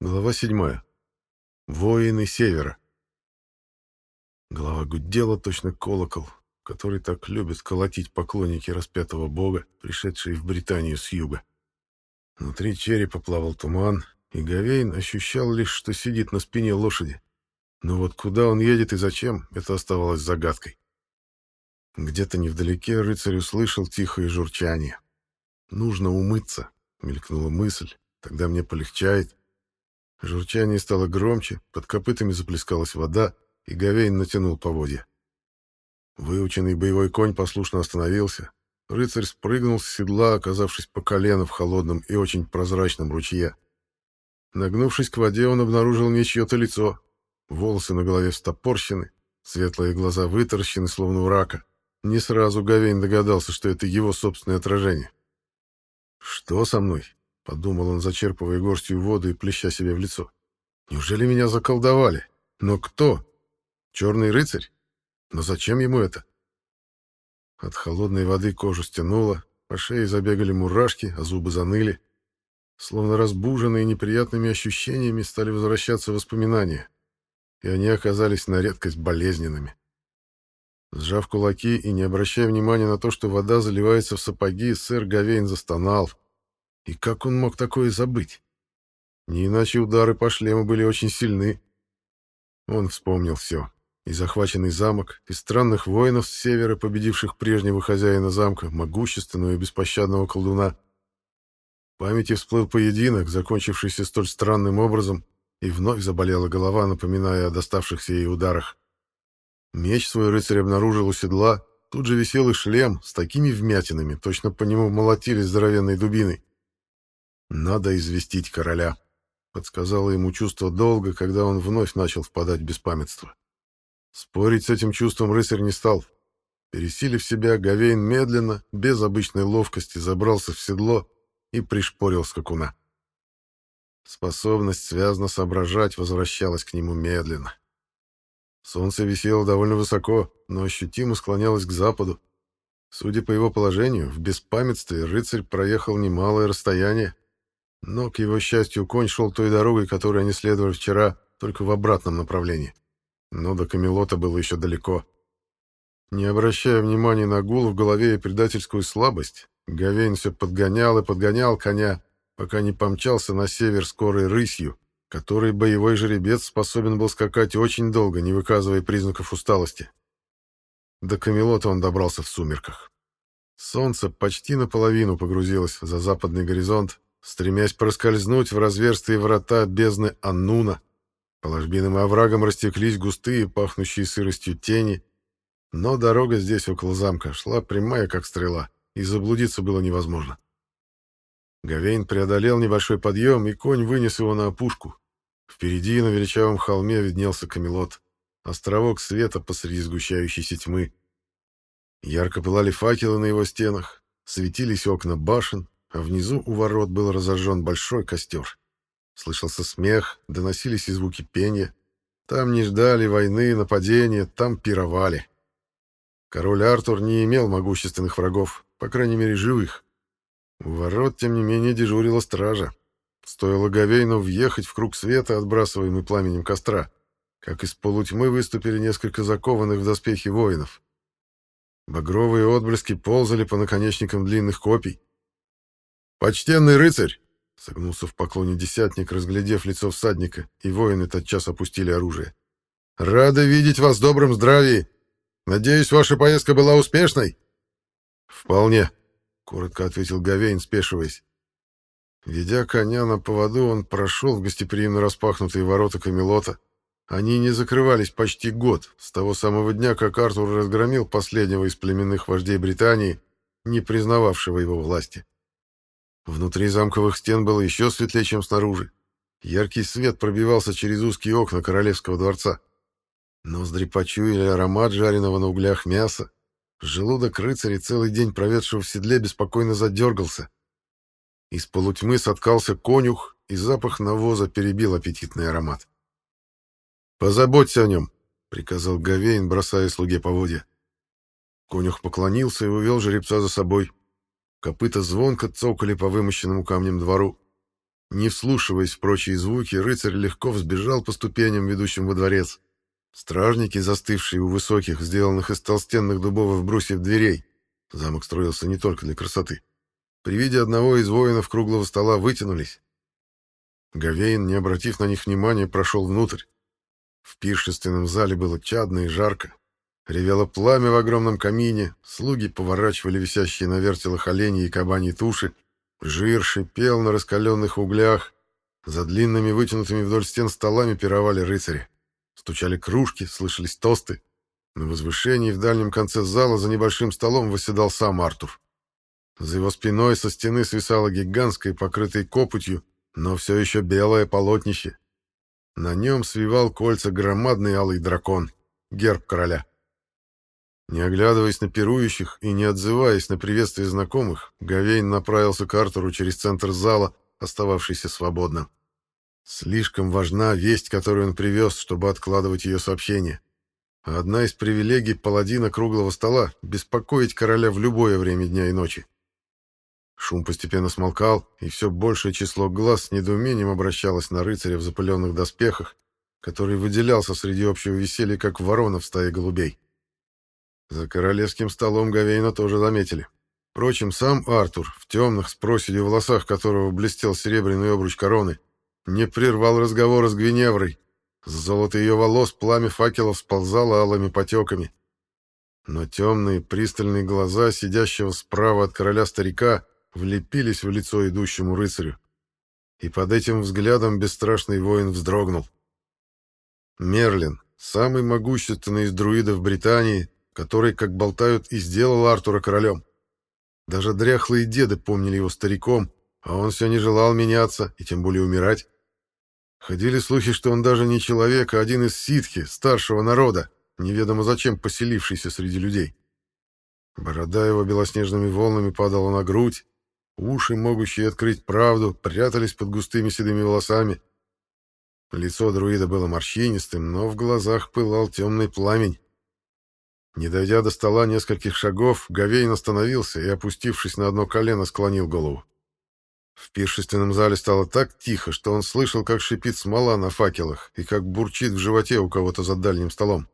Глава 7. Воины Севера. Голова гудела точно колокол, который так любят колотить поклонники распятого бога, пришедшие в Британию с юга. Внутри черепа плавал туман, и Гавейн ощущал лишь, что сидит на спине лошади. Но вот куда он едет и зачем, это оставалось загадкой. Где-то невдалеке рыцарь услышал тихое журчание. «Нужно умыться», — мелькнула мысль, — «тогда мне полегчает». Журчание стало громче, под копытами заплескалась вода, и Гавейн натянул поводья. Выученный боевой конь послушно остановился. Рыцарь спрыгнул с седла, оказавшись по колено в холодном и очень прозрачном ручье. Нагнувшись к воде, он обнаружил не чье-то лицо. Волосы на голове встопорщены, светлые глаза вытаращены, словно у рака. Не сразу Гавейн догадался, что это его собственное отражение. «Что со мной?» Подумал он, зачерпывая горстью воду и плеща себе в лицо. Неужели меня заколдовали? Но кто? Черный рыцарь? Но зачем ему это? От холодной воды кожу стянуло, по шее забегали мурашки, а зубы заныли. Словно разбуженные неприятными ощущениями стали возвращаться воспоминания, и они оказались на редкость болезненными. Сжав кулаки и не обращая внимания на то, что вода заливается в сапоги, сэр Гавейн застонал — и как он мог такое забыть? Не иначе удары по шлему были очень сильны. Он вспомнил все. И захваченный замок, и странных воинов с севера, победивших прежнего хозяина замка, могущественного и беспощадного колдуна. В памяти всплыл поединок, закончившийся столь странным образом, и вновь заболела голова, напоминая о доставшихся ей ударах. Меч свой рыцарь обнаружил у седла, тут же висел и шлем с такими вмятинами, точно по нему молотили здоровенной дубиной. «Надо известить короля», — подсказало ему чувство долга, когда он вновь начал впадать в беспамятство. Спорить с этим чувством рыцарь не стал. Пересилив себя, Гавейн медленно, без обычной ловкости, забрался в седло и пришпорил скакуна. Способность связно соображать возвращалась к нему медленно. Солнце висело довольно высоко, но ощутимо склонялось к западу. Судя по его положению, в беспамятстве рыцарь проехал немалое расстояние, но, к его счастью, конь шел той дорогой, которой они следовали вчера, только в обратном направлении. Но до Камелота было еще далеко. Не обращая внимания на гул в голове и предательскую слабость, Гавейн все подгонял и подгонял коня, пока не помчался на север скорой рысью, которой боевой жеребец способен был скакать очень долго, не выказывая признаков усталости. До Камелота он добрался в сумерках. Солнце почти наполовину погрузилось за западный горизонт, стремясь проскользнуть в разверстые врата бездны Аннуна. По ложбинам и оврагам растеклись густые, пахнущие сыростью тени, но дорога здесь, около замка, шла прямая, как стрела, и заблудиться было невозможно. Гавейн преодолел небольшой подъем, и конь вынес его на опушку. Впереди на величавом холме виднелся Камелот, островок света посреди сгущающейся тьмы. Ярко пылали факелы на его стенах, светились окна башен, а внизу у ворот был разожжен большой костер. Слышался смех, доносились и звуки пения. Там не ждали войны, нападения, там пировали. Король Артур не имел могущественных врагов, по крайней мере, живых. У ворот, тем не менее, дежурила стража. Стоило Гавейну въехать в круг света, отбрасываемый пламенем костра, как из полутьмы выступили несколько закованных в доспехи воинов. Багровые отблески ползали по наконечникам длинных копий. «Почтенный рыцарь!» — согнулся в поклоне десятник, разглядев лицо всадника, и воины тотчас опустили оружие. «Рада видеть вас в добром здравии! Надеюсь, ваша поездка была успешной?» «Вполне», — коротко ответил Гавейн, спешиваясь. Ведя коня на поводу, он прошел в гостеприимно распахнутые ворота Камелота. Они не закрывались почти год, с того самого дня, как Артур разгромил последнего из племенных вождей Британии, не признававшего его власти. Внутри замковых стен было еще светлее, чем снаружи. Яркий свет пробивался через узкие окна королевского дворца. Ноздри почуяли аромат жареного на углях мяса. Желудок рыцаря, целый день проведшего в седле, беспокойно задергался. Из полутьмы соткался конюх, и запах навоза перебил аппетитный аромат. «Позаботься о нем», — приказал Гавейн, бросая слуге поводья. Конюх поклонился и увел жеребца за собой. Копыта звонко цокали по вымощенному камнем двору. Не вслушиваясь в прочие звуки, рыцарь легко взбежал по ступеням, ведущим во дворец. Стражники, застывшие у высоких, сделанных из толстенных дубовых брусьев дверей, замок строился не только для красоты, при виде одного из воинов круглого стола вытянулись. Гавейн, не обратив на них внимания, прошел внутрь. В пиршественном зале было чадно и жарко. Ревело пламя в огромном камине, слуги поворачивали висящие на вертелах олени и кабани туши, Жир шипел на раскаленных углях. За длинными вытянутыми вдоль стен столами пировали рыцари. Стучали кружки, слышались тосты. На возвышении в дальнем конце зала за небольшим столом восседал сам Артур. За его спиной со стены свисало гигантское, покрытое копотью, но все еще белое полотнище. На нем свивал кольца громадный алый дракон, герб короля. Не оглядываясь на пирующих и не отзываясь на приветствие знакомых, Гавейн направился к Артуру через центр зала, остававшийся свободным. Слишком важна весть, которую он привез, чтобы откладывать ее сообщение. Одна из привилегий паладина круглого стола — беспокоить короля в любое время дня и ночи. Шум постепенно смолкал, и все большее число глаз с недоумением обращалось на рыцаря в запыленных доспехах, который выделялся среди общего веселья, как ворона в стае голубей. За королевским столом Гавейна тоже заметили. Впрочем, сам Артур, в темных с проседью волосах которого блестел серебряный обруч короны, не прервал разговора с Гвиневрой. С золота ее волос пламя факелов сползало алыми потеками. Но темные пристальные глаза сидящего справа от короля старика влепились в лицо идущему рыцарю. И под этим взглядом бесстрашный воин вздрогнул. Мерлин, самый могущественный из друидов Британии, который, как болтают, и сделал Артура королем. Даже дряхлые деды помнили его стариком, а он все не желал меняться и тем более умирать. Ходили слухи, что он даже не человек, а один из ситхи, старшего народа, неведомо зачем поселившийся среди людей. Борода его белоснежными волнами падала на грудь, уши, могущие открыть правду, прятались под густыми седыми волосами. Лицо друида было морщинистым, но в глазах пылал темный пламень. Не дойдя до стола нескольких шагов, Гавейн остановился и, опустившись на одно колено, склонил голову. В пиршественном зале стало так тихо, что он слышал, как шипит смола на факелах и как бурчит в животе у кого-то за дальним столом.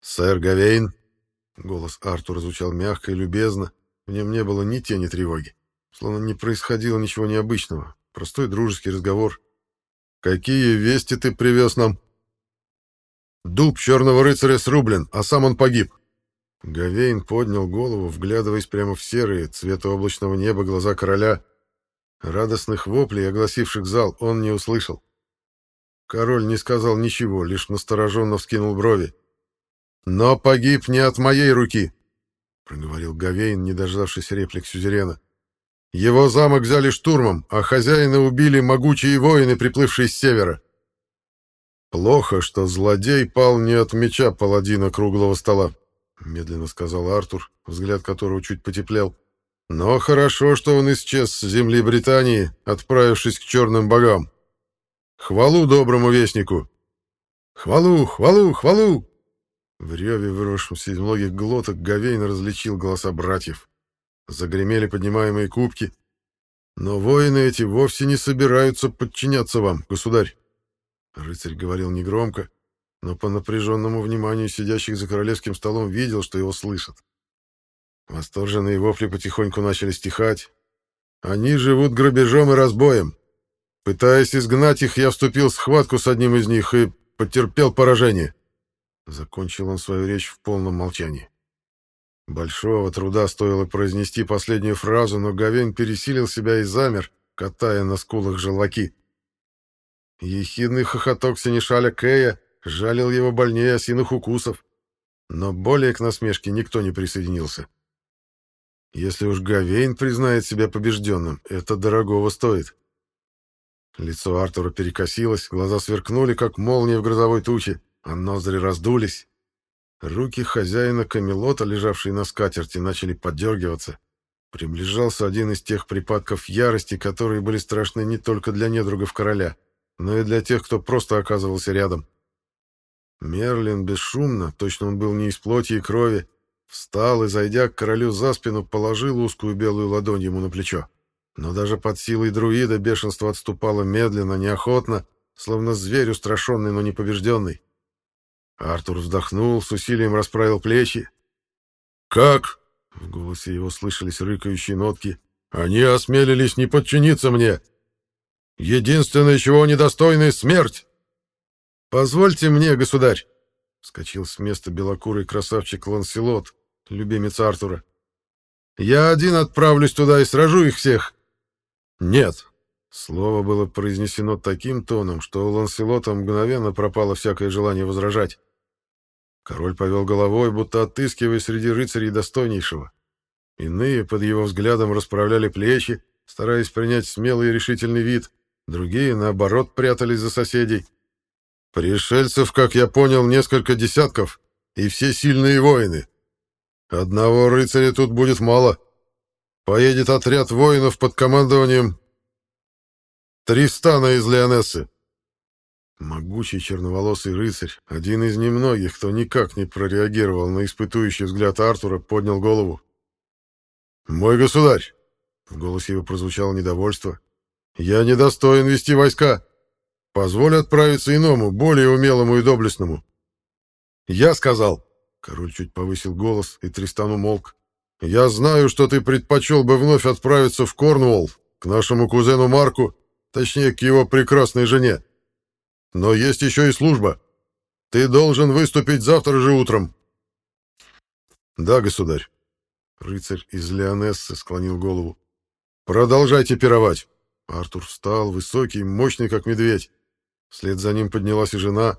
«Сэр Гавейн!» Голос Артура звучал мягко и любезно, в нем не было ни тени тревоги, словно не происходило ничего необычного, простой дружеский разговор. «Какие вести ты привез нам?» Дуб черного рыцаря срублен, а сам он погиб. Гавейн поднял голову, вглядываясь прямо в серые, цвета облачного неба глаза короля. Радостных воплей, огласивших зал, он не услышал. Король не сказал ничего, лишь настороженно вскинул брови. «Но погиб не от моей руки», — проговорил Гавейн, не дождавшись реплик Сюзерена. «Его замок взяли штурмом, а хозяина убили могучие воины, приплывшие с севера. «Плохо, что злодей пал не от меча паладина круглого стола», — медленно сказал Артур, взгляд которого чуть потеплел. «Но хорошо, что он исчез с земли Британии, отправившись к черным богам. Хвалу доброму вестнику!» «Хвалу, хвалу, хвалу!» В реве, выросшемся из многих глоток, Гавейн различил голоса братьев. Загремели поднимаемые кубки. «Но воины эти вовсе не собираются подчиняться вам, государь. Рыцарь говорил негромко, но по напряженному вниманию сидящих за королевским столом видел, что его слышат. Восторженные вопли потихоньку начали стихать. «Они живут грабежом и разбоем. Пытаясь изгнать их, я вступил в схватку с одним из них и потерпел поражение». Закончил он свою речь в полном молчании. Большого труда стоило произнести последнюю фразу, но Гавен пересилил себя и замер, катая на скулах желваки. Ехидный хохоток синешаля Кэя жалил его больнее осиных укусов, но более к насмешке никто не присоединился. Если уж Гавейн признает себя побежденным, это дорогого стоит. Лицо Артура перекосилось, глаза сверкнули, как молния в грозовой туче, а ноздри раздулись. Руки хозяина Камелота, лежавшие на скатерти, начали подергиваться. Приближался один из тех припадков ярости, которые были страшны не только для недругов короля но и для тех, кто просто оказывался рядом. Мерлин бесшумно, точно он был не из плоти и крови, встал и, зайдя к королю за спину, положил узкую белую ладонь ему на плечо. Но даже под силой друида бешенство отступало медленно, неохотно, словно зверь устрашенный, но не побежденный. Артур вздохнул, с усилием расправил плечи. «Как?» — в голосе его слышались рыкающие нотки. «Они осмелились не подчиниться мне. Единственное, чего недостойны — смерть!» «Позвольте мне, государь!» — вскочил с места белокурый красавчик Ланселот, любимец Артура. «Я один отправлюсь туда и сражу их всех!» «Нет!» Слово было произнесено таким тоном, что у Ланселота мгновенно пропало всякое желание возражать. Король повел головой, будто отыскивая среди рыцарей достойнейшего. Иные под его взглядом расправляли плечи, стараясь принять смелый и решительный вид, другие, наоборот, прятались за соседей. Пришельцев, как я понял, несколько десятков, и все сильные воины. Одного рыцаря тут будет мало. Поедет отряд воинов под командованием Тристана из Леонессы. Могучий черноволосый рыцарь, один из немногих, кто никак не прореагировал на испытующий взгляд Артура, поднял голову. «Мой государь!» — в голосе его прозвучало недовольство. «Я недостоин вести войска. Позволь отправиться иному, более умелому и доблестному. Я сказал, король чуть повысил голос, и Тристан умолк. Я знаю, что ты предпочел бы вновь отправиться в Корнуолл, к нашему кузену Марку, точнее, к его прекрасной жене. Но есть еще и служба. Ты должен выступить завтра же утром. Да, государь. Рыцарь из Леонессы склонил голову. Продолжайте пировать. Артур встал, высокий, мощный, как медведь. Вслед за ним поднялась и жена.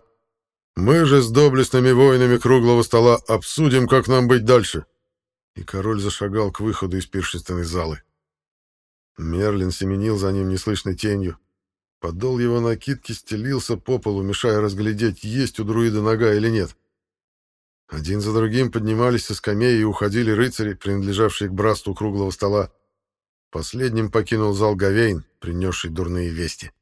«Мы же с доблестными воинами круглого стола обсудим, как нам быть дальше». И король зашагал к выходу из пиршественной залы. Мерлин семенил за ним неслышной тенью. Подол его накидки стелился по полу, мешая разглядеть, есть у друида нога или нет. Один за другим поднимались со скамей и уходили рыцари, принадлежавшие к братству круглого стола. Последним покинул зал Гавейн, принесший дурные вести.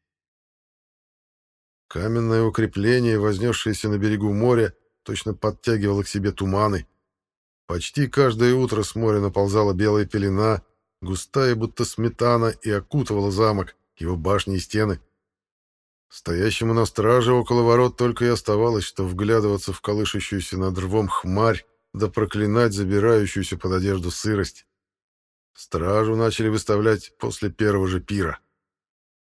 Каменное укрепление, вознесшееся на берегу моря, точно подтягивало к себе туманы. Почти каждое утро с моря наползала белая пелена, густая, будто сметана, и окутывала замок, его башни и стены. Стоящему на страже около ворот только и оставалось, что вглядываться в колышущуюся над рвом хмарь, да проклинать забирающуюся под одежду сырость. Стражу начали выставлять после первого же пира.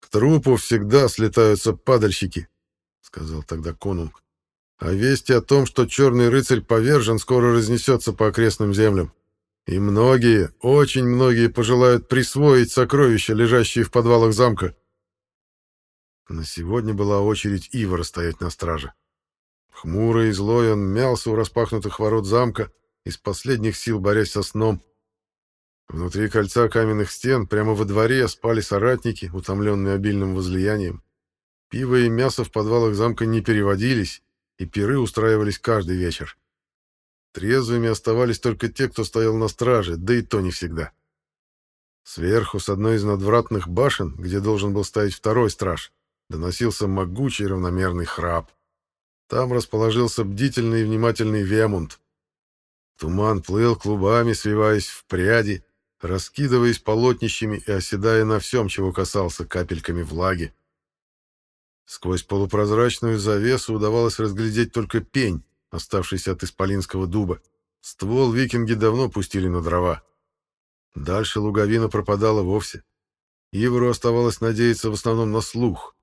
К трупу всегда слетаются падальщики, сказал тогда конунг. А вести о том, что черный рыцарь повержен, скоро разнесется по окрестным землям. И многие, очень многие пожелают присвоить сокровища, лежащие в подвалах замка. На сегодня была очередь Ивара стоять на страже. Хмурый и злой он мялся у распахнутых ворот замка, из последних сил борясь со сном. Внутри кольца каменных стен, прямо во дворе, спали соратники, утомленные обильным возлиянием. Пиво и мясо в подвалах замка не переводились, и пиры устраивались каждый вечер. Трезвыми оставались только те, кто стоял на страже, да и то не всегда. Сверху, с одной из надвратных башен, где должен был стоять второй страж, доносился могучий равномерный храп. Там расположился бдительный и внимательный Вемунд. Туман плыл клубами, свиваясь в пряди, раскидываясь полотнищами и оседая на всем, чего касался капельками влаги. Сквозь полупрозрачную завесу удавалось разглядеть только пень, оставшийся от исполинского дуба. Ствол викинги давно пустили на дрова. Дальше луговина пропадала вовсе. Ивору оставалось надеяться в основном на слух.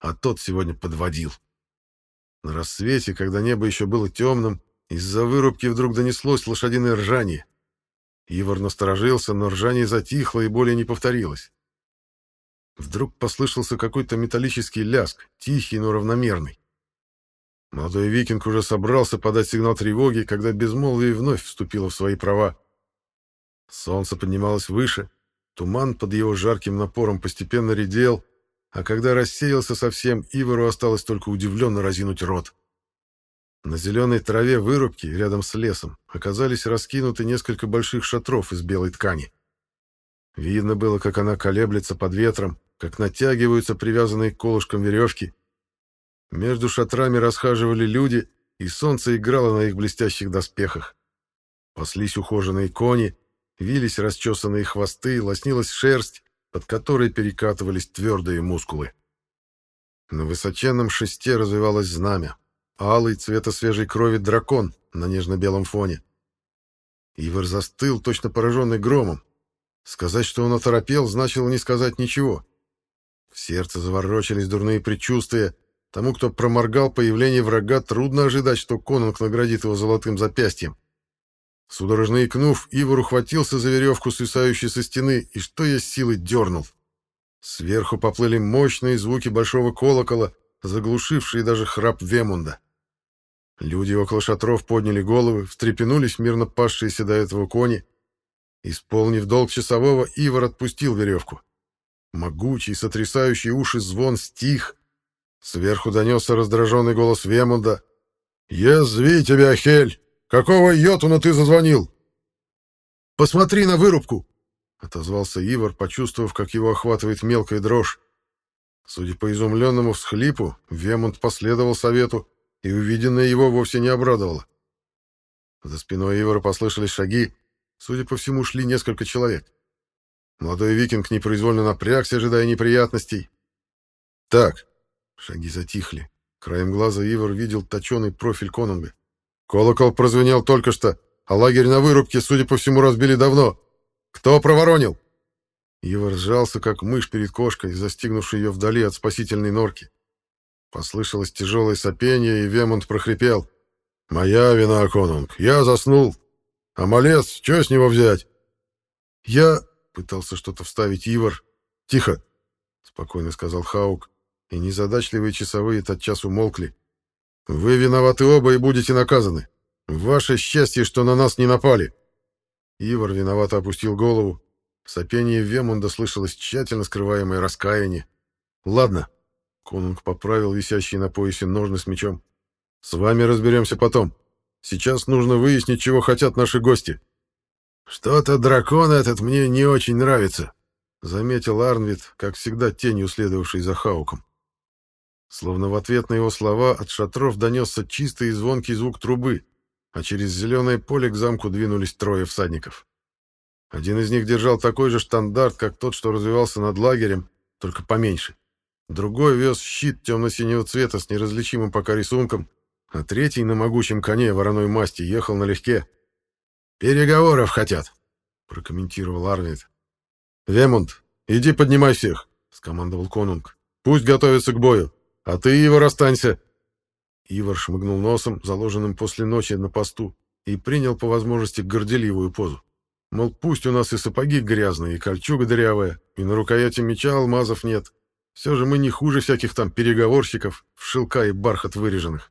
А тот сегодня подводил. На рассвете, когда небо еще было темным, из-за вырубки вдруг донеслось лошадиное ржание. Ивар насторожился, но ржание затихло и более не повторилось. Вдруг послышался какой-то металлический ляск, тихий, но равномерный. Молодой викинг уже собрался подать сигнал тревоги, когда безмолвие вновь вступило в свои права. Солнце поднималось выше, туман под его жарким напором постепенно редел, а когда рассеялся совсем, Ивару осталось только удивленно разинуть рот. На зеленой траве вырубки, рядом с лесом, оказались раскинуты несколько больших шатров из белой ткани. Видно было, как она колеблется под ветром, как натягиваются привязанные к колышкам веревки. Между шатрами расхаживали люди, и солнце играло на их блестящих доспехах. Паслись ухоженные кони, вились расчесанные хвосты, лоснилась шерсть, под которой перекатывались твердые мускулы. На высоченном шесте развивалось знамя. Алый цвета свежей крови дракон на нежно-белом фоне. Ивар застыл, точно пораженный громом. Сказать, что он оторопел, значило не сказать ничего. В сердце заворочились дурные предчувствия. Тому, кто проморгал появление врага, трудно ожидать, что конунг наградит его золотым запястьем. Судорожно икнув, Ивар ухватился за веревку, свисающую со стены, и что есть силы дернул. Сверху поплыли мощные звуки большого колокола, заглушившие даже храп Вемунда. Люди около шатров подняли головы, встрепенулись мирно пасшиеся до этого кони. Исполнив долг часового, Ивар отпустил веревку. Могучий, сотрясающий уши звон стих. Сверху донесся раздраженный голос Вемунда. «Язви тебя, Хель! Какого йотуна ты зазвонил?» «Посмотри на вырубку!» — отозвался Ивар, почувствовав, как его охватывает мелкая дрожь. Судя по изумленному всхлипу, Вемунд последовал совету, и увиденное его вовсе не обрадовало. За спиной Ивара послышались шаги. Судя по всему, шли несколько человек. Молодой викинг непроизвольно напрягся, ожидая неприятностей. «Так», — шаги затихли. Краем глаза Ивар видел точеный профиль конунга. «Колокол прозвенел только что, а лагерь на вырубке, судя по всему, разбили давно. Кто проворонил?» Ивар сжался, как мышь перед кошкой, застигнувшей ее вдали от спасительной норки. Послышалось тяжелое сопение, и Вемонт прохрипел. «Моя вина, конунг, я заснул. А малец, что с него взять?» «Я...» — пытался что-то вставить Ивар. «Тихо!» — спокойно сказал Хаук, и незадачливые часовые тотчас умолкли. «Вы виноваты оба и будете наказаны. Ваше счастье, что на нас не напали!» Ивар виновато опустил голову. В сопении Вемунда слышалось тщательно скрываемое раскаяние. «Ладно, Конунг поправил висящие на поясе ножны с мечом. «С вами разберемся потом. Сейчас нужно выяснить, чего хотят наши гости». «Что-то дракон этот мне не очень нравится», — заметил Арнвид, как всегда тенью следовавший за Хауком. Словно в ответ на его слова от шатров донесся чистый и звонкий звук трубы, а через зеленое поле к замку двинулись трое всадников. Один из них держал такой же штандарт, как тот, что развивался над лагерем, только поменьше. Другой вез щит темно-синего цвета с неразличимым пока рисунком, а третий на могучем коне вороной масти ехал налегке. «Переговоров хотят», — прокомментировал Арвид. «Вемунд, иди поднимай всех», — скомандовал конунг. «Пусть готовятся к бою, а ты, Ивар, останься». Ивар шмыгнул носом, заложенным после ночи на посту, и принял по возможности горделивую позу. Мол, пусть у нас и сапоги грязные, и кольчуга дырявая, и на рукояти меча алмазов нет, все же мы не хуже всяких там переговорщиков, в шелка и бархат выреженных.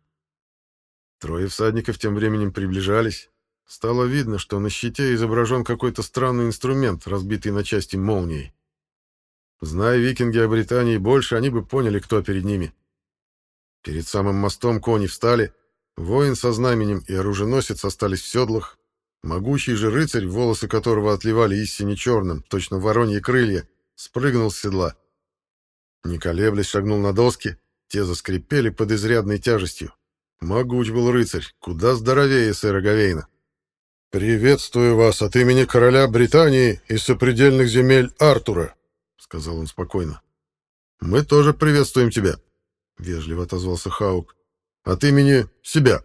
Трое всадников тем временем приближались. Стало видно, что на щите изображен какой-то странный инструмент, разбитый на части молнией. Зная викинги о Британии больше, они бы поняли, кто перед ними. Перед самым мостом кони встали, воин со знаменем и оруженосец остались в седлах, могучий же рыцарь, волосы которого отливали истине черным, точно вороньи крылья, спрыгнул с седла — не колеблясь, шагнул на доски, те заскрипели под изрядной тяжестью. Могуч был рыцарь, куда здоровее сэра Гавейна. «Приветствую вас от имени короля Британии и сопредельных земель Артура», — сказал он спокойно. «Мы тоже приветствуем тебя», — вежливо отозвался Хаук. «От имени себя».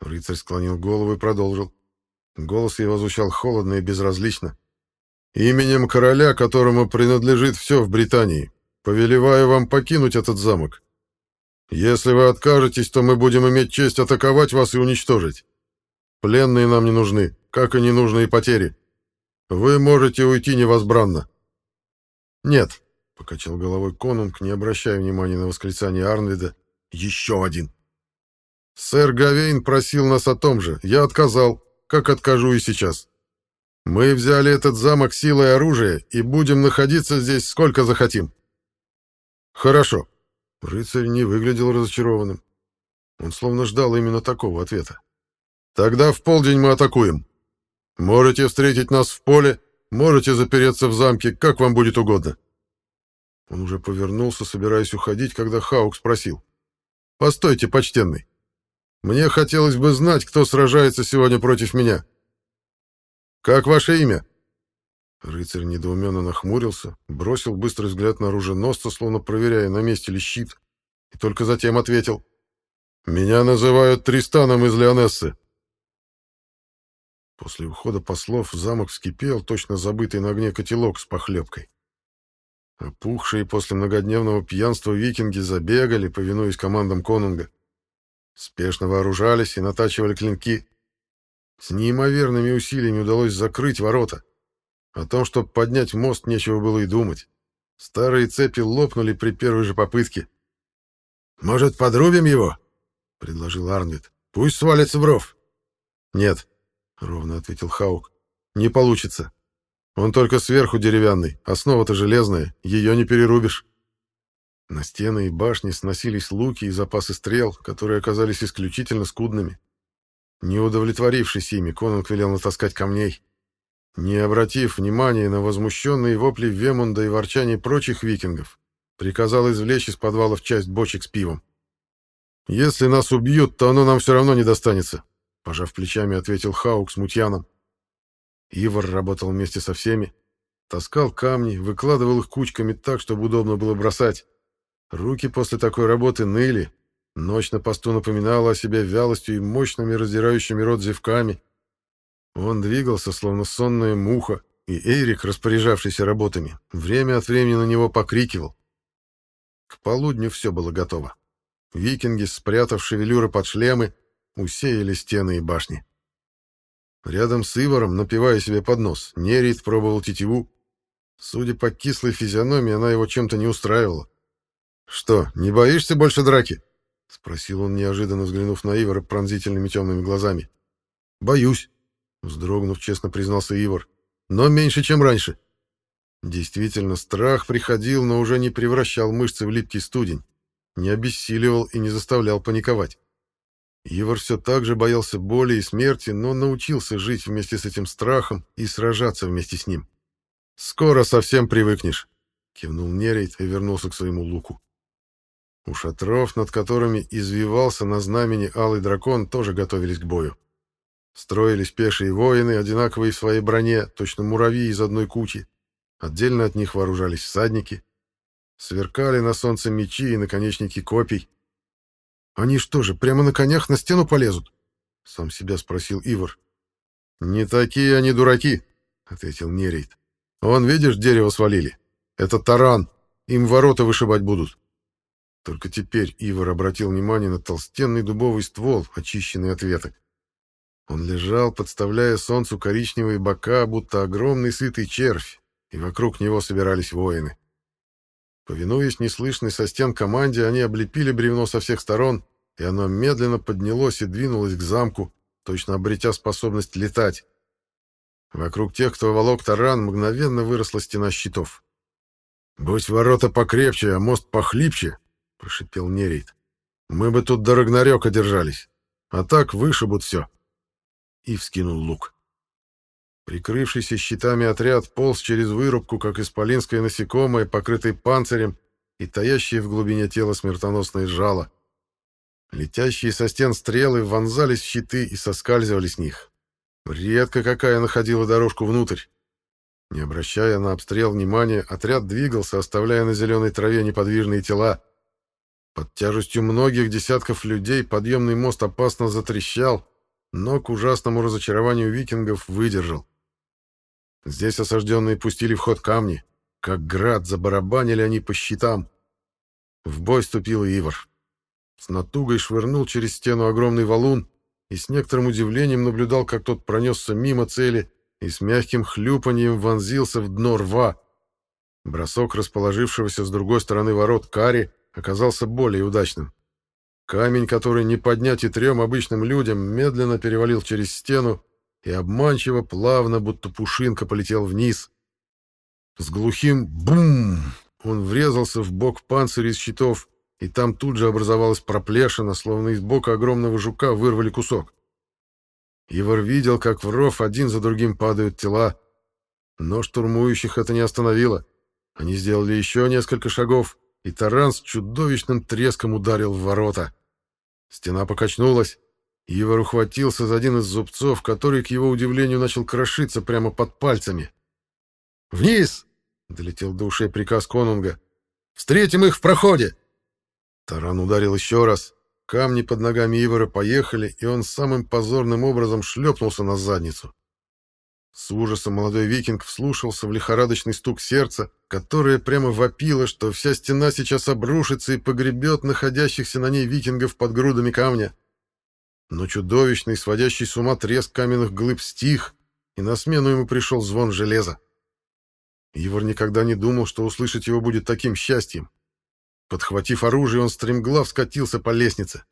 Рыцарь склонил голову и продолжил. Голос его звучал холодно и безразлично. «Именем короля, которому принадлежит все в Британии, Повелеваю вам покинуть этот замок. Если вы откажетесь, то мы будем иметь честь атаковать вас и уничтожить. Пленные нам не нужны, как и ненужные потери. Вы можете уйти невозбранно. Нет, — покачал головой конунг, не обращая внимания на восклицание Арнвида. Еще один. Сэр Гавейн просил нас о том же. Я отказал, как откажу и сейчас. Мы взяли этот замок силой оружия и будем находиться здесь сколько захотим. «Хорошо». Рыцарь не выглядел разочарованным. Он словно ждал именно такого ответа. «Тогда в полдень мы атакуем. Можете встретить нас в поле, можете запереться в замке, как вам будет угодно». Он уже повернулся, собираясь уходить, когда Хаук спросил. «Постойте, почтенный. Мне хотелось бы знать, кто сражается сегодня против меня. Как ваше имя?» Рыцарь недоуменно нахмурился, бросил быстрый взгляд на оруженосца, словно проверяя, на месте ли щит, и только затем ответил. «Меня называют Тристаном из Леонессы». После ухода послов замок вскипел, точно забытый на огне котелок с похлебкой. Опухшие после многодневного пьянства викинги забегали, повинуясь командам конунга. Спешно вооружались и натачивали клинки. С неимоверными усилиями удалось закрыть ворота. О том, чтобы поднять мост, нечего было и думать. Старые цепи лопнули при первой же попытке. «Может, подрубим его?» — предложил Арнвид. «Пусть свалится в ров». «Нет», — ровно ответил Хаук. «Не получится. Он только сверху деревянный, основа-то железная, ее не перерубишь». На стены и башни сносились луки и запасы стрел, которые оказались исключительно скудными. Не удовлетворившись ими, Конунг велел натаскать камней. Не обратив внимания на возмущенные вопли Вемунда и ворчание прочих викингов, приказал извлечь из подвалов часть бочек с пивом. «Если нас убьют, то оно нам все равно не достанется», — пожав плечами, ответил Хаук с мутьяном. Ивар работал вместе со всеми, таскал камни, выкладывал их кучками так, чтобы удобно было бросать. Руки после такой работы ныли, ночь на посту напоминала о себе вялостью и мощными раздирающими рот зевками. Он двигался, словно сонная муха, и Эйрик, распоряжавшийся работами, время от времени на него покрикивал. К полудню все было готово. Викинги, спрятав шевелюры под шлемы, усеяли стены и башни. Рядом с Иваром, напивая себе под нос, Нерит пробовал тетиву. Судя по кислой физиономии, она его чем-то не устраивала. «Что, не боишься больше драки?» — спросил он, неожиданно взглянув на Ивара пронзительными темными глазами. «Боюсь», — вздрогнув, честно признался Ивар. «Но меньше, чем раньше». Действительно, страх приходил, но уже не превращал мышцы в липкий студень, не обессиливал и не заставлял паниковать. Ивар все так же боялся боли и смерти, но научился жить вместе с этим страхом и сражаться вместе с ним. «Скоро совсем привыкнешь», — кивнул Нерейт и вернулся к своему луку. У шатров, над которыми извивался на знамени алый дракон, тоже готовились к бою. Строились пешие воины, одинаковые в своей броне, точно муравьи из одной кучи. Отдельно от них вооружались всадники. Сверкали на солнце мечи и наконечники копий. «Они что же, прямо на конях на стену полезут?» — сам себя спросил Ивар. «Не такие они дураки», — ответил Нерейт. «Вон, видишь, дерево свалили. Это таран. Им ворота вышибать будут». Только теперь Ивар обратил внимание на толстенный дубовый ствол, очищенный от веток. Он лежал, подставляя солнцу коричневые бока, будто огромный сытый червь, и вокруг него собирались воины. Повинуясь неслышной со стен команде, они облепили бревно со всех сторон, и оно медленно поднялось и двинулось к замку, точно обретя способность летать. Вокруг тех, кто волок таран, мгновенно выросла стена щитов. «Будь ворота покрепче, а мост похлипче», — прошипел Нерейт. «Мы бы тут до Рагнарёка держались, а так вышибут все». И вскинул лук. Прикрывшийся щитами отряд полз через вырубку, как исполинское насекомое, покрытый панцирем и таящее в глубине тела смертоносное жало. Летящие со стен стрелы вонзались в щиты и соскальзывали с них. Редко какая находила дорожку внутрь. Не обращая на обстрел внимания, отряд двигался, оставляя на зеленой траве неподвижные тела. Под тяжестью многих десятков людей подъемный мост опасно затрещал, но к ужасному разочарованию викингов выдержал. Здесь осажденные пустили в ход камни. Как град забарабанили они по щитам. В бой ступил Ивар. С натугой швырнул через стену огромный валун и с некоторым удивлением наблюдал, как тот пронесся мимо цели и с мягким хлюпаньем вонзился в дно рва. Бросок расположившегося с другой стороны ворот Кари оказался более удачным. Камень, который не поднять и трем обычным людям, медленно перевалил через стену и обманчиво плавно, будто пушинка, полетел вниз. С глухим «бум» он врезался в бок панциря из щитов, и там тут же образовалась проплешина, словно из бока огромного жука вырвали кусок. Ивар видел, как в ров один за другим падают тела, но штурмующих это не остановило. Они сделали еще несколько шагов, и таран с чудовищным треском ударил в ворота. Стена покачнулась, Ивар ухватился за один из зубцов, который, к его удивлению, начал крошиться прямо под пальцами. «Вниз!» — долетел до ушей приказ конунга. «Встретим их в проходе!» Таран ударил еще раз. Камни под ногами Ивара поехали, и он самым позорным образом шлепнулся на задницу. С ужасом молодой викинг вслушался в лихорадочный стук сердца, которое прямо вопило, что вся стена сейчас обрушится и погребет находящихся на ней викингов под грудами камня. Но чудовищный, сводящий с ума треск каменных глыб стих, и на смену ему пришел звон железа. Ивар никогда не думал, что услышать его будет таким счастьем. Подхватив оружие, он стремглав скатился по лестнице.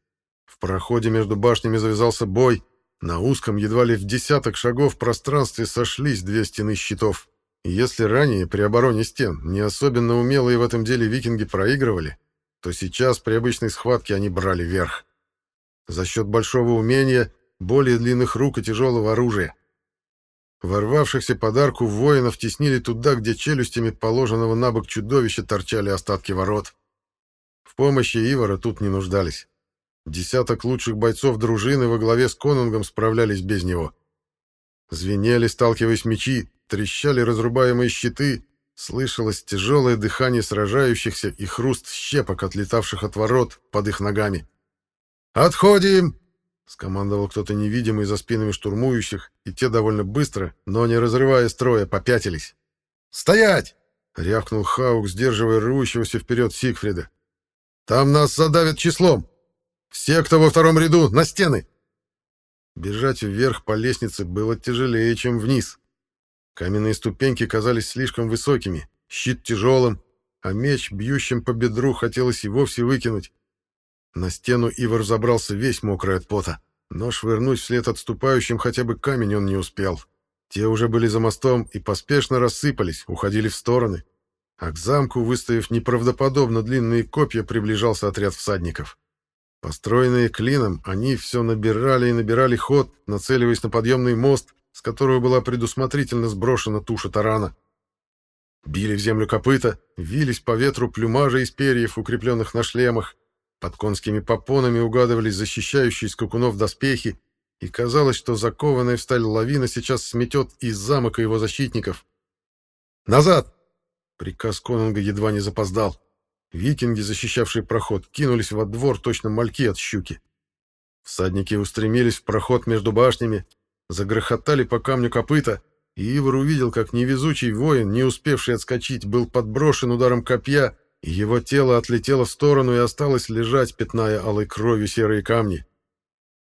В проходе между башнями завязался бой. На узком, едва ли в десяток шагов пространстве сошлись две стены щитов. И если ранее при обороне стен не особенно умелые в этом деле викинги проигрывали, то сейчас при обычной схватке они брали верх. За счет большого умения, более длинных рук и тяжелого оружия. Ворвавшихся подарку воинов теснили туда, где челюстями положенного на бок чудовища торчали остатки ворот. В помощи Ивара тут не нуждались. Десяток лучших бойцов дружины во главе с конунгом справлялись без него. Звенели, сталкиваясь мечи, трещали разрубаемые щиты, слышалось тяжелое дыхание сражающихся и хруст щепок, отлетавших от ворот под их ногами. «Отходим!» — скомандовал кто-то невидимый за спинами штурмующих, и те довольно быстро, но не разрывая строя, попятились. «Стоять!» — рявкнул Хаук, сдерживая рвущегося вперед Сигфрида. Там нас задавят числом. Все, кто во втором ряду, на стены!» Бежать вверх по лестнице было тяжелее, чем вниз. Каменные ступеньки казались слишком высокими, щит тяжелым, а меч, бьющим по бедру, хотелось и вовсе выкинуть. На стену Ивар забрался весь мокрый от пота, но швырнуть вслед отступающим хотя бы камень он не успел. Те уже были за мостом и поспешно рассыпались, уходили в стороны а к замку, выставив неправдоподобно длинные копья, приближался отряд всадников. Построенные клином, они все набирали и набирали ход, нацеливаясь на подъемный мост, с которого была предусмотрительно сброшена туша тарана. Били в землю копыта, вились по ветру плюмажи из перьев, укрепленных на шлемах, под конскими попонами угадывались защищающие скакунов доспехи, и казалось, что закованная в сталь лавина сейчас сметет и замок, его защитников. «Назад!» Приказ Конунга едва не запоздал. Викинги, защищавшие проход, кинулись во двор точно мальки от щуки. Всадники устремились в проход между башнями, загрохотали по камню копыта, и Ивар увидел, как невезучий воин, не успевший отскочить, был подброшен ударом копья, и его тело отлетело в сторону и осталось лежать, пятная алой кровью серые камни.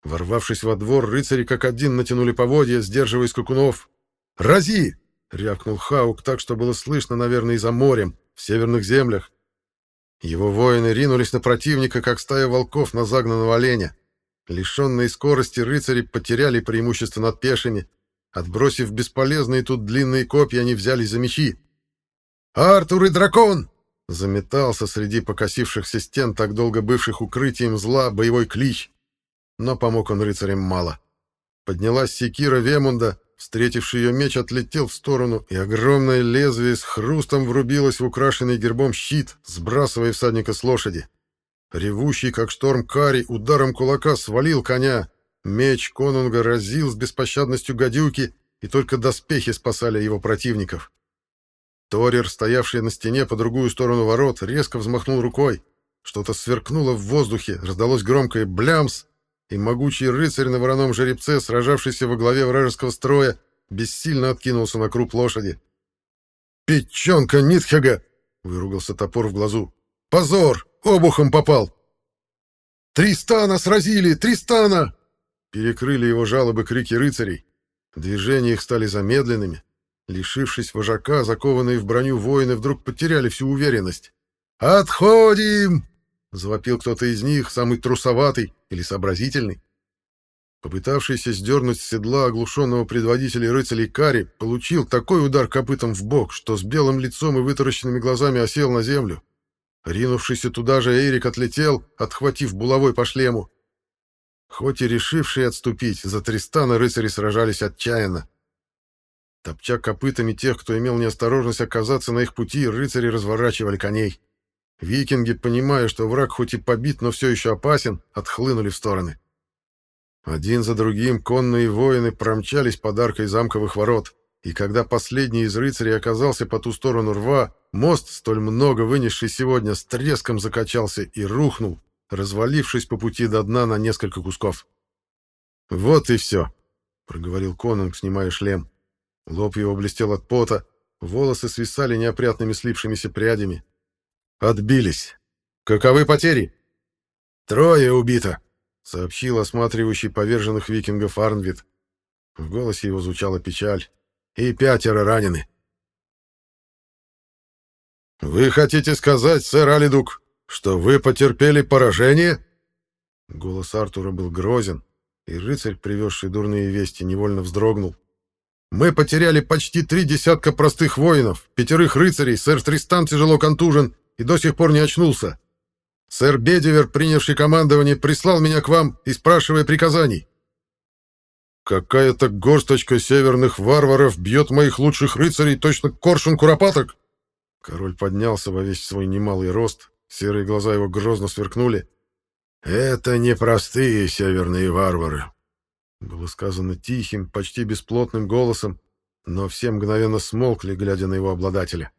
Ворвавшись во двор, рыцари как один натянули поводья, сдерживая скакунов. «Рази!» — рявкнул Хаук так, что было слышно, наверное, и за морем, в северных землях. Его воины ринулись на противника, как стая волков на загнанного оленя. Лишенные скорости рыцари потеряли преимущество над пешими. Отбросив бесполезные тут длинные копья, они взялись за мечи. «Артур и дракон!» Заметался среди покосившихся стен, так долго бывших укрытием зла, боевой клич. Но помог он рыцарям мало. Поднялась секира Вемунда, Встретивший ее меч отлетел в сторону, и огромное лезвие с хрустом врубилось в украшенный гербом щит, сбрасывая всадника с лошади. Ревущий, как шторм Кари, ударом кулака свалил коня. Меч конунга разил с беспощадностью гадюки, и только доспехи спасали его противников. Торер, стоявший на стене по другую сторону ворот, резко взмахнул рукой. Что-то сверкнуло в воздухе, раздалось громкое «блямс», и могучий рыцарь на вороном жеребце, сражавшийся во главе вражеского строя, бессильно откинулся на круп лошади. «Печенка Нитхега!» — выругался топор в глазу. «Позор! Обухом попал!» «Тристана сразили! Тристана!» Перекрыли его жалобы крики рыцарей. Движения их стали замедленными. Лишившись вожака, закованные в броню воины вдруг потеряли всю уверенность. «Отходим!» — завопил кто-то из них, самый трусоватый или сообразительный. Попытавшийся сдернуть с седла оглушенного предводителя рыцарей Кари, получил такой удар копытом в бок, что с белым лицом и вытаращенными глазами осел на землю. Ринувшийся туда же Эрик отлетел, отхватив булавой по шлему. Хоть и решившие отступить, за Тристана рыцари сражались отчаянно. Топча копытами тех, кто имел неосторожность оказаться на их пути, рыцари разворачивали коней. Викинги, понимая, что враг хоть и побит, но все еще опасен, отхлынули в стороны. Один за другим конные воины промчались под аркой замковых ворот. и когда последний из рыцарей оказался по ту сторону рва, мост, столь много вынесший сегодня, с треском закачался и рухнул, развалившись по пути до дна на несколько кусков. «Вот и все», — проговорил Конанг, снимая шлем. Лоб его блестел от пота, волосы свисали неопрятными слипшимися прядями. «Отбились. Каковы потери?» «Трое убито», — сообщил осматривающий поверженных викингов Арнвид. В голосе его звучала печаль и пятеро ранены. «Вы хотите сказать, сэр Алидук, что вы потерпели поражение?» Голос Артура был грозен, и рыцарь, привезший дурные вести, невольно вздрогнул. «Мы потеряли почти три десятка простых воинов, пятерых рыцарей, сэр Тристан тяжело контужен и до сих пор не очнулся. Сэр Бедивер, принявший командование, прислал меня к вам и спрашивая приказаний. Какая-то горсточка северных варваров бьет моих лучших рыцарей точно коршун куропаток. Король поднялся во весь свой немалый рост, серые глаза его грозно сверкнули. «Это не простые северные варвары», — было сказано тихим, почти бесплотным голосом, но все мгновенно смолкли, глядя на его обладателя.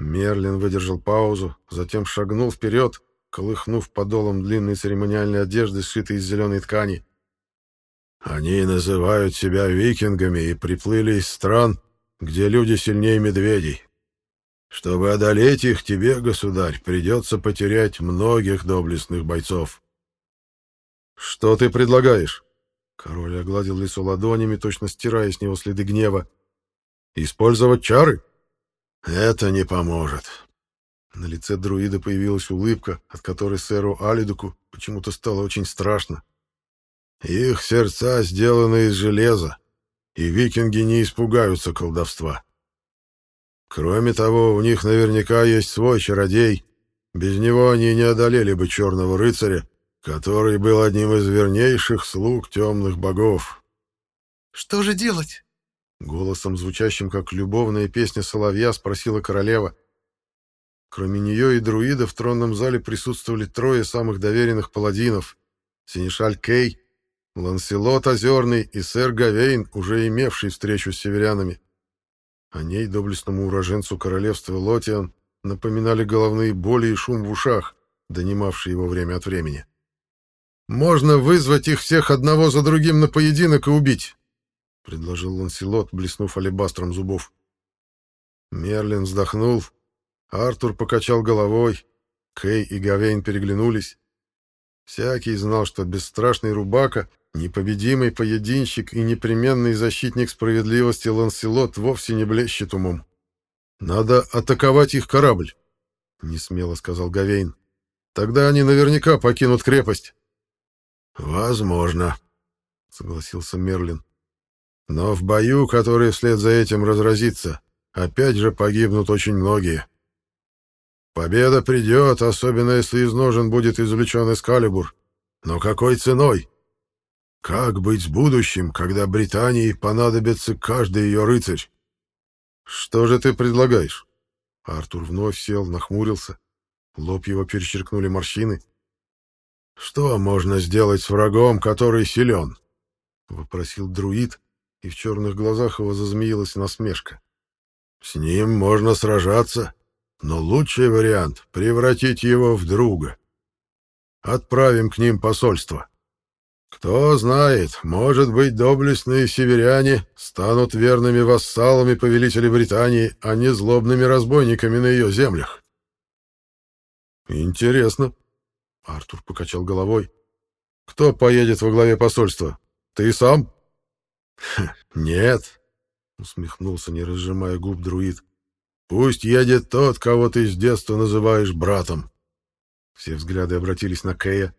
Мерлин выдержал паузу, затем шагнул вперед, колыхнув подолом длинной церемониальной одежды, сшитой из зеленой ткани. Они называют себя викингами и приплыли из стран, где люди сильнее медведей. Чтобы одолеть их, тебе, государь, придется потерять многих доблестных бойцов. Что ты предлагаешь? Король огладил лицо ладонями, точно стирая с него следы гнева. Использовать чары? Это не поможет. На лице друида появилась улыбка, от которой сэру Алидуку почему-то стало очень страшно. Их сердца сделаны из железа, и викинги не испугаются колдовства. Кроме того, у них наверняка есть свой чародей. Без него они не одолели бы черного рыцаря, который был одним из вернейших слуг темных богов. «Что же делать?» Голосом, звучащим как любовная песня соловья, спросила королева. Кроме нее и друида в тронном зале присутствовали трое самых доверенных паладинов. Синишаль Кей, Ланселот Озерный и сэр Гавейн, уже имевший встречу с северянами. О ней, доблестному уроженцу королевства Лотиан, напоминали головные боли и шум в ушах, донимавшие его время от времени. «Можно вызвать их всех одного за другим на поединок и убить», — предложил Ланселот, блеснув алебастром зубов. Мерлин вздохнул, Артур покачал головой, Кей и Гавейн переглянулись. Всякий знал, что бесстрашный Рубака Непобедимый поединщик и непременный защитник справедливости Ланселот вовсе не блещет умом. «Надо атаковать их корабль», — несмело сказал Гавейн. «Тогда они наверняка покинут крепость». «Возможно», — согласился Мерлин. «Но в бою, который вслед за этим разразится, опять же погибнут очень многие. Победа придет, особенно если из ножен будет извлечен Эскалибур. Но какой ценой?» Как быть с будущим, когда Британии понадобится каждый ее рыцарь? Что же ты предлагаешь? Артур вновь сел, нахмурился. Лоб его перечеркнули морщины. Что можно сделать с врагом, который силен? Вопросил друид, и в черных глазах его зазмеилась насмешка. С ним можно сражаться, но лучший вариант — превратить его в друга. Отправим к ним посольство. Кто знает, может быть, доблестные северяне станут верными вассалами повелителя Британии, а не злобными разбойниками на ее землях. Интересно. Артур покачал головой. Кто поедет во главе посольства? Ты сам? Нет, усмехнулся, не разжимая губ друид. Пусть едет тот, кого ты с детства называешь братом. Все взгляды обратились на Кея.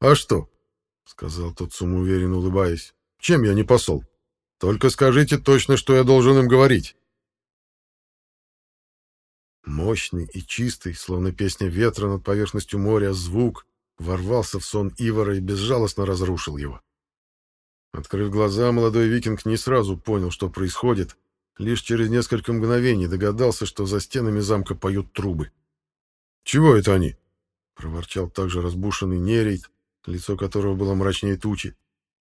А что? — сказал тот самоуверенно улыбаясь. «Чем я не посол? Только скажите точно, что я должен им говорить». Мощный и чистый, словно песня ветра над поверхностью моря, звук ворвался в сон Ивара и безжалостно разрушил его. Открыв глаза, молодой викинг не сразу понял, что происходит, лишь через несколько мгновений догадался, что за стенами замка поют трубы. «Чего это они?» — проворчал также разбушенный Нерейт, лицо которого было мрачнее тучи.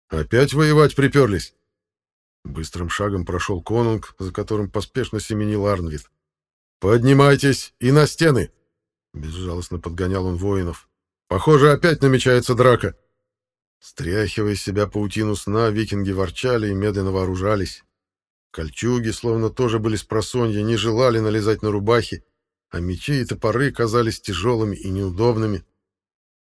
«Опять воевать приперлись?» Быстрым шагом прошел конунг, за которым поспешно семенил Арнвид. «Поднимайтесь и на стены!» Безжалостно подгонял он воинов. «Похоже, опять намечается драка!» Стряхивая с себя паутину сна, викинги ворчали и медленно вооружались. Кольчуги, словно тоже были с просонья, не желали налезать на рубахи, а мечи и топоры казались тяжелыми и неудобными.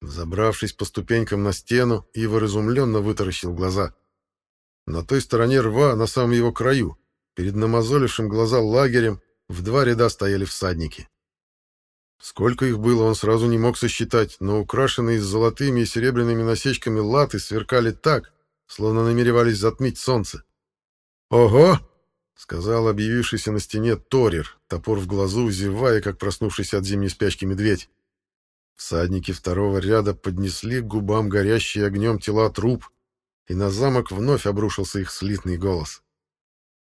Забравшись по ступенькам на стену, Ивар изумленно вытаращил глаза. На той стороне рва, на самом его краю, перед намазолившим глаза лагерем, в два ряда стояли всадники. Сколько их было, он сразу не мог сосчитать, но украшенные золотыми и серебряными насечками латы сверкали так, словно намеревались затмить солнце. «Ого!» — сказал объявившийся на стене Торир, топор в глазу, зевая, как проснувшийся от зимней спячки медведь. Всадники второго ряда поднесли к губам горящие огнем тела труп, и на замок вновь обрушился их слитный голос.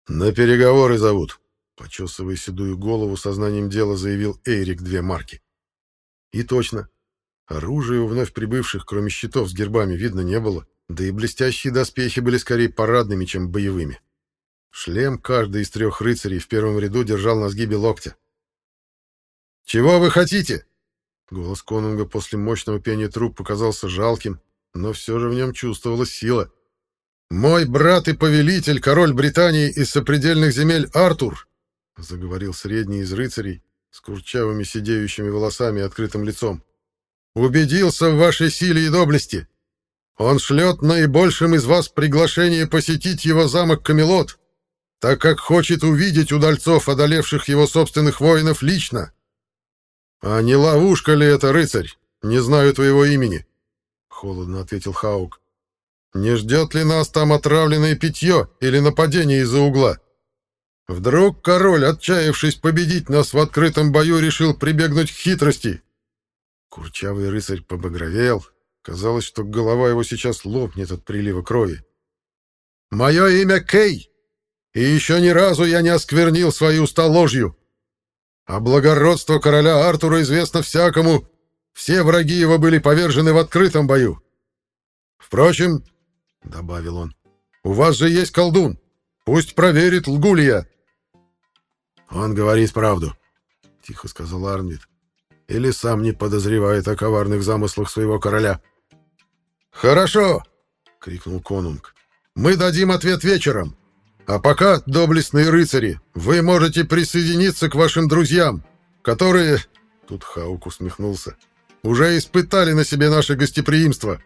«На переговоры зовут», — почесывая седую голову, сознанием дела заявил Эйрик две марки. И точно. Оружия у вновь прибывших, кроме щитов с гербами, видно не было, да и блестящие доспехи были скорее парадными, чем боевыми. Шлем каждый из трех рыцарей в первом ряду держал на сгибе локтя. «Чего вы хотите?» Голос конунга после мощного пения труп показался жалким, но все же в нем чувствовалась сила. «Мой брат и повелитель, король Британии из сопредельных земель Артур», заговорил средний из рыцарей с курчавыми сидеющими волосами и открытым лицом, «убедился в вашей силе и доблести. Он шлет наибольшим из вас приглашение посетить его замок Камелот, так как хочет увидеть удальцов, одолевших его собственных воинов, лично. «А не ловушка ли это, рыцарь? Не знаю твоего имени», — холодно ответил Хаук. «Не ждет ли нас там отравленное питье или нападение из-за угла? Вдруг король, отчаявшись победить нас в открытом бою, решил прибегнуть к хитрости?» Курчавый рыцарь побагровел. Казалось, что голова его сейчас лопнет от прилива крови. «Мое имя Кей, и еще ни разу я не осквернил свои уста ложью. А благородство короля Артура известно всякому. Все враги его были повержены в открытом бою. Впрочем, — добавил он, — у вас же есть колдун. Пусть проверит, лгу ли я. Он говорит правду, — тихо сказал Арнвид. Или сам не подозревает о коварных замыслах своего короля. «Хорошо!» — крикнул конунг. «Мы дадим ответ вечером. А пока, доблестные рыцари, вы можете присоединиться к вашим друзьям, которые...» Тут Хаук усмехнулся. «Уже испытали на себе наше гостеприимство».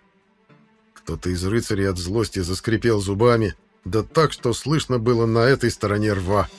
Кто-то из рыцарей от злости заскрипел зубами, да так, что слышно было на этой стороне рва.